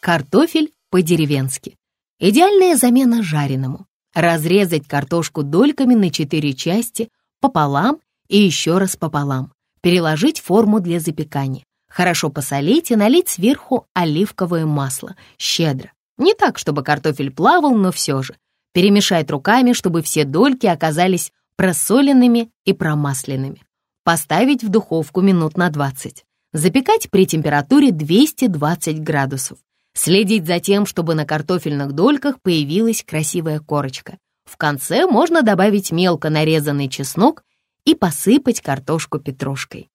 Картофель по-деревенски. Идеальная замена жареному. Разрезать картошку дольками на 4 части, пополам и еще раз пополам. Переложить форму для запекания. Хорошо посолить и налить сверху оливковое масло, щедро. Не так, чтобы картофель плавал, но все же. Перемешать руками, чтобы все дольки оказались просоленными и промасленными. Поставить в духовку минут на 20. Запекать при температуре 220 градусов. Следить за тем, чтобы на картофельных дольках появилась красивая корочка. В конце можно добавить мелко нарезанный чеснок и посыпать картошку петрушкой.